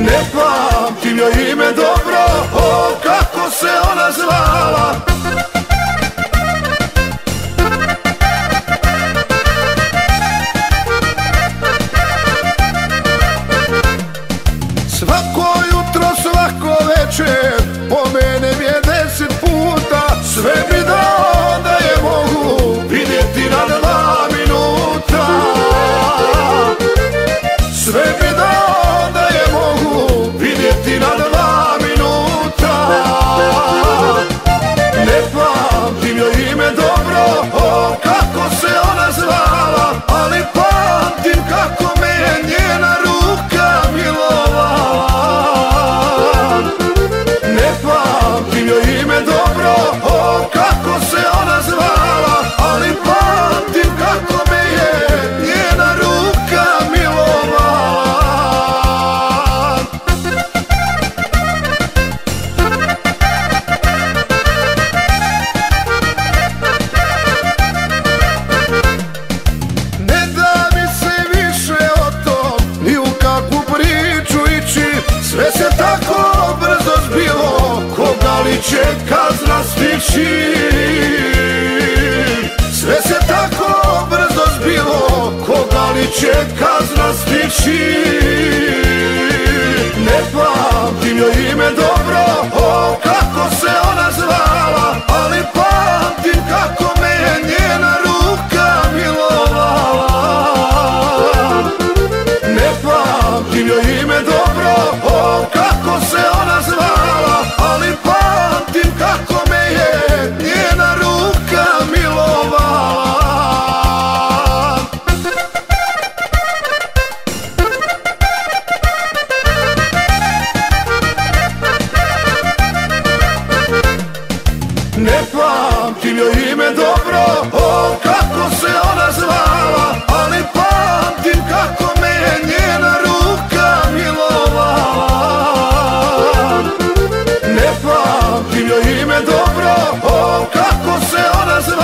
Ne pamtim joj ime dobro, o kako se ona zvala. Svako jutro, svako večer, pomenem je deset tako brzo zbilo Koga li će kazna stići? Sve se tako brzo zbilo Koga li će kazna stići? Ne pamtim joj ime dobro O kako se joj ime dobro, o kako se ona zvala Ali pamtim kako me je njena ruka milovala. Ne pamtim joj ime dobro, o kako se ona zvala